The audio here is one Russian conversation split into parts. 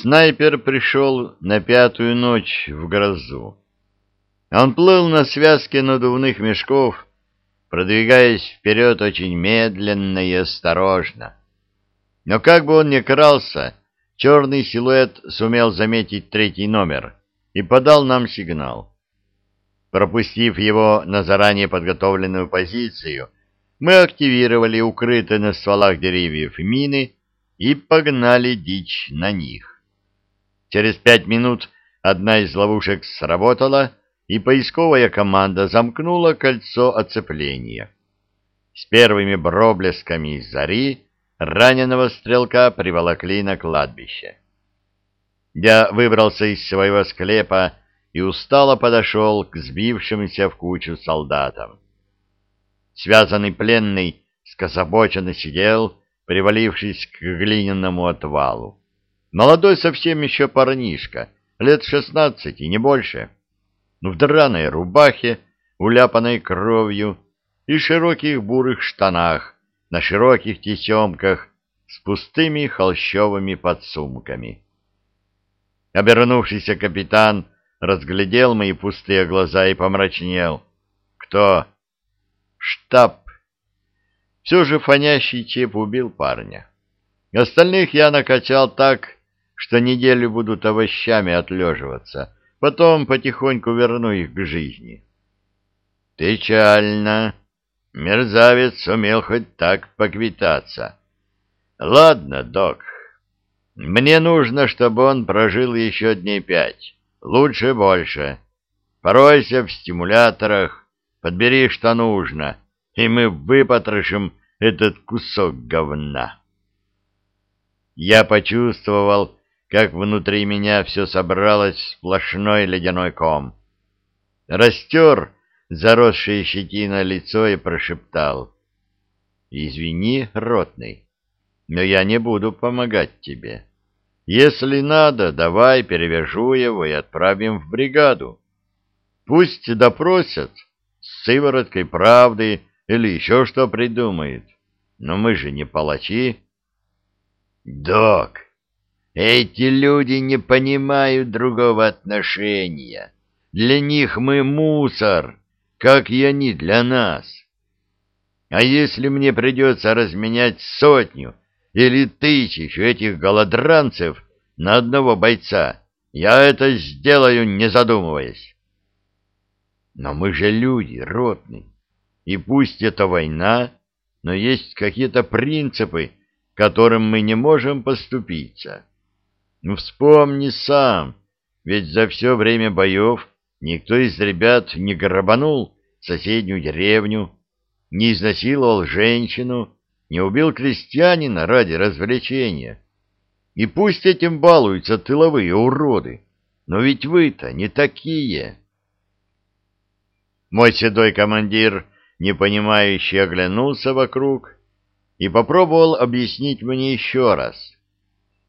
Снайпер пришел на пятую ночь в грозу. Он плыл на связке надувных мешков, продвигаясь вперед очень медленно и осторожно. Но как бы он ни крался, черный силуэт сумел заметить третий номер и подал нам сигнал. Пропустив его на заранее подготовленную позицию, мы активировали укрытые на стволах деревьев мины и погнали дичь на них. Через пять минут одна из ловушек сработала, и поисковая команда замкнула кольцо оцепления. С первыми проблесками зари раненого стрелка приволокли на кладбище. Я выбрался из своего склепа и устало подошел к сбившимся в кучу солдатам. Связанный пленный скособоченно сидел, привалившись к глиняному отвалу. Молодой совсем еще парнишка, лет шестнадцати, не больше, в драной рубахе, уляпанной кровью, и широких бурых штанах, на широких тесемках, с пустыми холщовыми подсумками. Обернувшийся капитан разглядел мои пустые глаза и помрачнел. «Кто?» «Штаб». Все же фонящий чеп убил парня. Остальных я накачал так, что неделю будут овощами отлеживаться, потом потихоньку верну их к жизни. Печально. Мерзавец сумел хоть так поквитаться. Ладно, док, мне нужно, чтобы он прожил еще дней пять, лучше больше. Поройся в стимуляторах, подбери, что нужно, и мы выпотрошим этот кусок говна. Я почувствовал, как внутри меня все собралось в сплошной ледяной ком. Растер заросшее щетина лицо и прошептал. «Извини, ротный, но я не буду помогать тебе. Если надо, давай перевяжу его и отправим в бригаду. Пусть допросят с сывороткой правды или еще что придумают. Но мы же не палачи». «Док!» Эти люди не понимают другого отношения. Для них мы мусор, как и они для нас. А если мне придется разменять сотню или тысячу этих голодранцев на одного бойца, я это сделаю, не задумываясь. Но мы же люди, ротный, и пусть это война, но есть какие-то принципы, которым мы не можем поступиться. Ну, вспомни сам, ведь за все время боев никто из ребят не грабанул соседнюю деревню, не изнасиловал женщину, не убил крестьянина ради развлечения. И пусть этим балуются тыловые уроды, но ведь вы-то не такие. Мой седой командир, непонимающий, оглянулся вокруг и попробовал объяснить мне еще раз —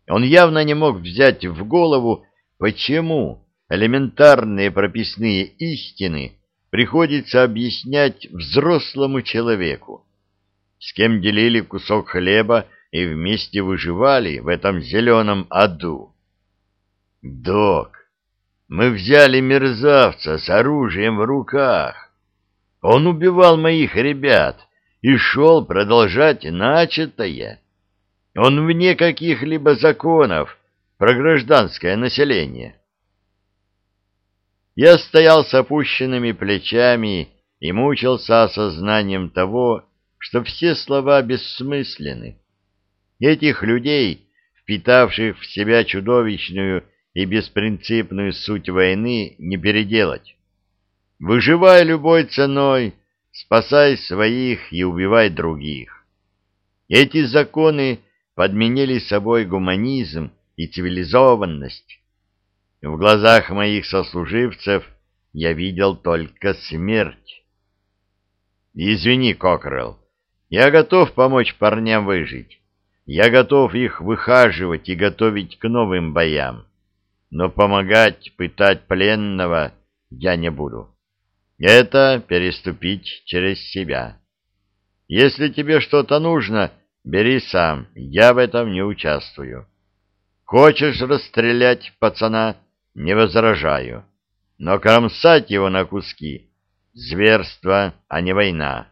он явно не мог взять в голову, почему элементарные прописные истины приходится объяснять взрослому человеку, с кем делили кусок хлеба и вместе выживали в этом зеленом аду. «Док, мы взяли мерзавца с оружием в руках. Он убивал моих ребят и шел продолжать начатое». Он вне каких-либо законов про гражданское население. Я стоял с опущенными плечами и мучился осознанием того, что все слова бессмысленны. Этих людей, впитавших в себя чудовищную и беспринципную суть войны, не переделать. Выживай любой ценой, спасай своих и убивай других. Эти законы подменили собой гуманизм и цивилизованность. В глазах моих сослуживцев я видел только смерть. Извини, Кокрелл, я готов помочь парням выжить. Я готов их выхаживать и готовить к новым боям. Но помогать пытать пленного я не буду. Это переступить через себя. Если тебе что-то нужно, Бери сам, я в этом не участвую. Хочешь расстрелять пацана? Не возражаю. Но кромсать его на куски — зверство, а не война.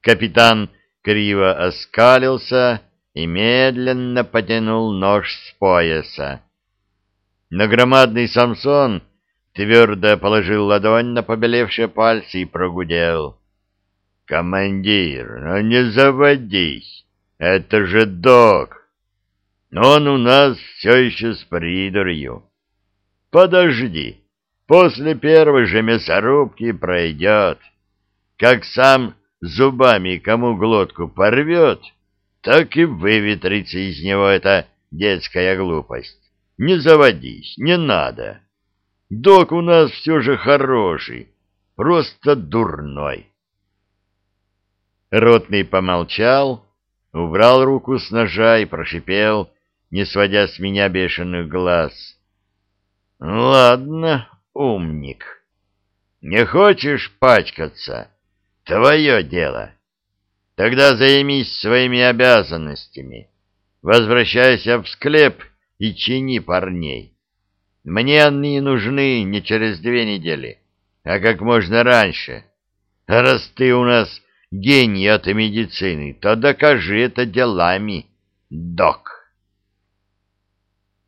Капитан криво оскалился и медленно потянул нож с пояса. Но громадный Самсон твердо положил ладонь на побелевшие пальцы и прогудел. — Командир, ну не заводись, это же док. Он у нас все еще с придурью. Подожди, после первой же мясорубки пройдет. Как сам зубами кому глотку порвет, так и выветрится из него эта детская глупость. Не заводись, не надо. Док у нас все же хороший, просто дурной. Ротный помолчал, убрал руку с ножа и прошипел, не сводя с меня бешеных глаз. — Ладно, умник, не хочешь пачкаться? Твое дело. Тогда займись своими обязанностями. Возвращайся в склеп и чини парней. Мне они нужны не через две недели, а как можно раньше. Раз ты у нас гений от медицины, то докажи это делами, док.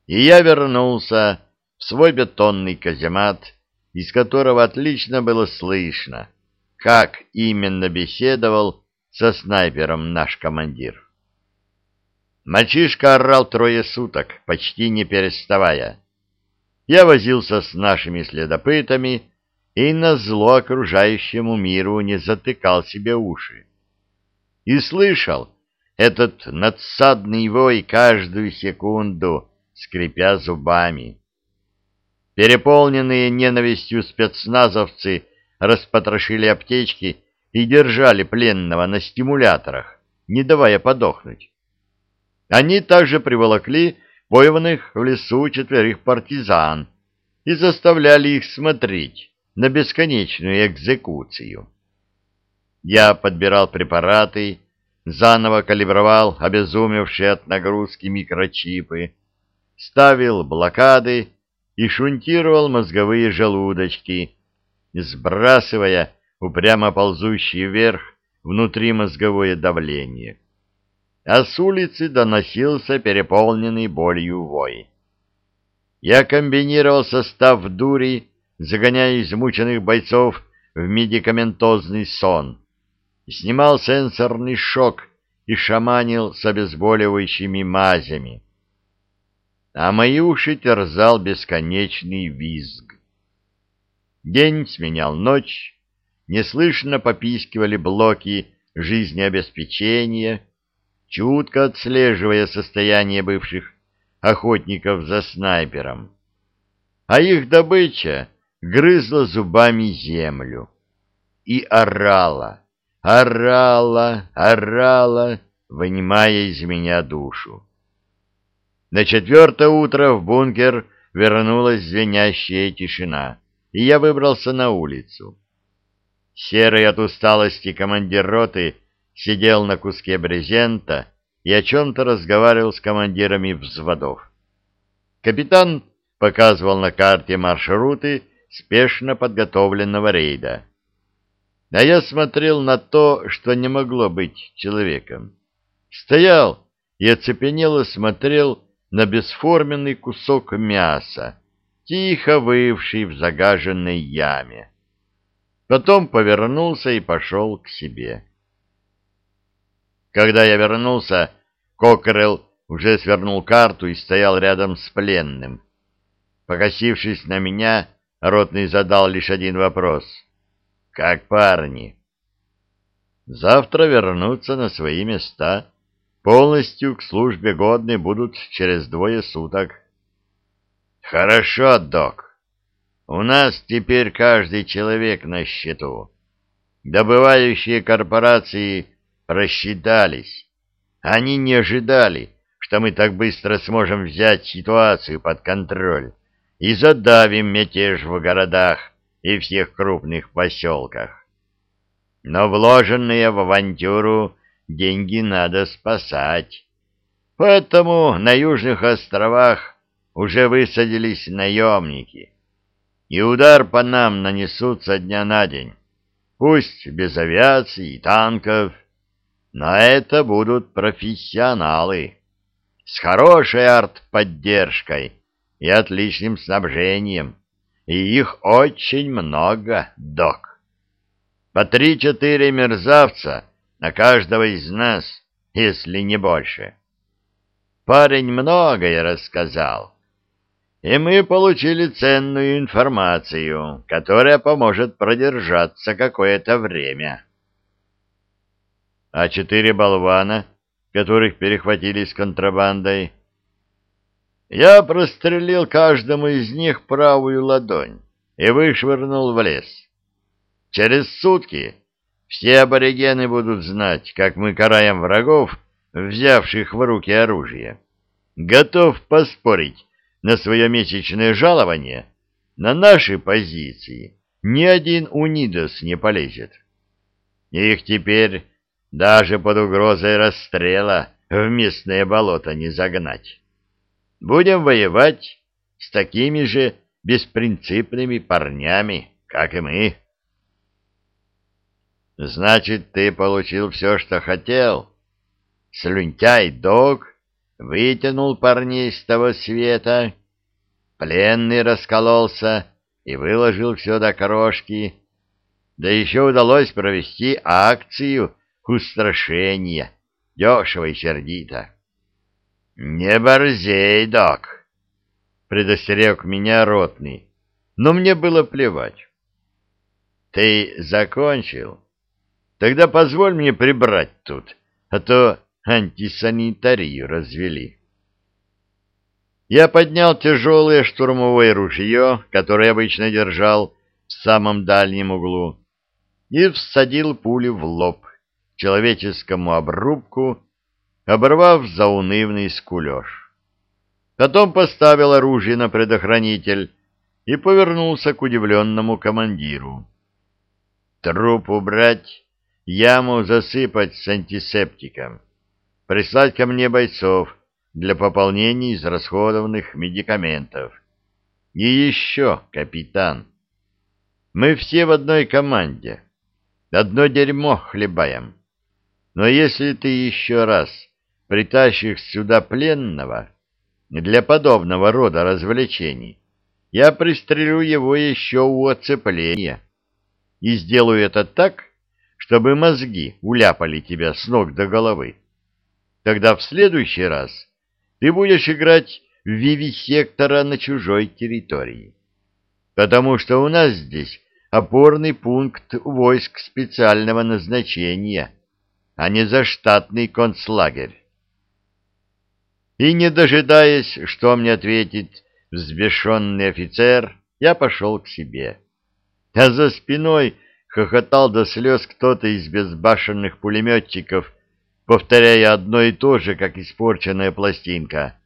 И я вернулся в свой бетонный каземат, из которого отлично было слышно, как именно беседовал со снайпером наш командир. Мальчишка орал трое суток, почти не переставая. Я возился с нашими следопытами и на зло окружающему миру не затыкал себе уши. И слышал этот надсадный вой каждую секунду, скрипя зубами. Переполненные ненавистью спецназовцы распотрошили аптечки и держали пленного на стимуляторах, не давая подохнуть. Они также приволокли пойманных в лесу четверых партизан и заставляли их смотреть на бесконечную экзекуцию. Я подбирал препараты, заново калибровал обезумевшие от нагрузки микрочипы, ставил блокады и шунтировал мозговые желудочки, сбрасывая упрямо ползущий вверх внутримозговое давление. А с улицы доносился переполненный болью вой. Я комбинировал состав дури, загоняя измученных бойцов в медикаментозный сон, снимал сенсорный шок и шаманил с обезболивающими мазями. А мои уши терзал бесконечный визг. День сменял ночь, неслышно попискивали блоки жизнеобеспечения, чутко отслеживая состояние бывших охотников за снайпером. А их добыча грызла зубами землю и орала, орала, орала, вынимая из меня душу. На четвертое утро в бункер вернулась звенящая тишина и я выбрался на улицу. Серый от усталости командир роты сидел на куске брезента и о чем-то разговаривал с командирами взводов. Капитан показывал на карте маршруты спешно подготовленного рейда. А я смотрел на то, что не могло быть человеком. Стоял и оцепенело смотрел на бесформенный кусок мяса, тихо вывший в загаженной яме. Потом повернулся и пошел к себе. Когда я вернулся, Кокрелл уже свернул карту и стоял рядом с пленным. Покосившись на меня, ротный задал лишь один вопрос. «Как парни?» «Завтра вернутся на свои места. Полностью к службе годны будут через двое суток». Хорошо, док. У нас теперь каждый человек на счету. Добывающие корпорации просчитались. Они не ожидали, что мы так быстро сможем взять ситуацию под контроль и задавим мятеж в городах и всех крупных поселках. Но вложенные в авантюру деньги надо спасать. Поэтому на Южных островах уже высадились наемники, и удар по нам нанесут со дня на день. Пусть без авиации и танков, но это будут профессионалы с хорошей артподдержкой и отличным снабжением, и их очень много, док. По три-четыре мерзавца на каждого из нас, если не больше. Парень многое рассказал, и мы получили ценную информацию, которая поможет продержаться какое-то время. А четыре болвана, которых перехватили с контрабандой, я прострелил каждому из них правую ладонь и вышвырнул в лес. Через сутки все аборигены будут знать, как мы караем врагов, взявших в руки оружие. Готов поспорить на свое месячное жалование, на наши позиции ни один унидос не полезет. Их теперь даже под угрозой расстрела в местное болото не загнать. Будем воевать с такими же беспринципными парнями, как и мы. Значит, ты получил все, что хотел? Слюнтяй дог вытянул парней с того света, пленный раскололся и выложил все до крошки, да еще удалось провести акцию устрашения, дешево и сердито. — Не борзей, док! — предостерег меня ротный, но мне было плевать. — Ты закончил? Тогда позволь мне прибрать тут, а то антисанитарию развели. Я поднял тяжелое штурмовое ружье, которое обычно держал в самом дальнем углу, и всадил пулю в лоб человеческому обрубку, оборвав заунывный скулеж. Потом поставил оружие на предохранитель и повернулся к удивленному командиру. Труп убрать яму засыпать с антисептиком, прислать ко мне бойцов для пополнения израсходованных медикаментов. И еще, капитан, мы все в одной команде, одно дерьмо хлебаем. Но если ты еще раз притащишь сюда пленного для подобного рода развлечений, я пристрелю его еще у оцепления и сделаю это так, чтобы мозги уляпали тебя с ног до головы. Тогда в следующий раз ты будешь играть в вивисектора на чужой территории. Потому что у нас здесь опорный пункт войск специального назначения, а не заштатный концлагерь. И не дожидаясь, что мне ответит взбешенный офицер, я пошел к себе. А за спиной хохотал до слез кто-то из безбашенных пулеметчиков, повторяя одно и то же, как испорченная пластинка.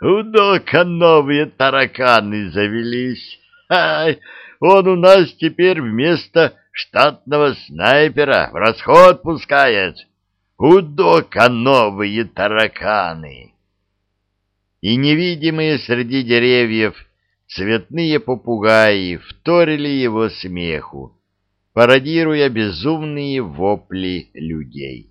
«У Дока новые тараканы завелись! Ай, он у нас теперь вместо штатного снайпера в расход пускает! У Дока новые тараканы!» И невидимые среди деревьев цветные попугаи вторили его смеху, пародируя безумные вопли людей.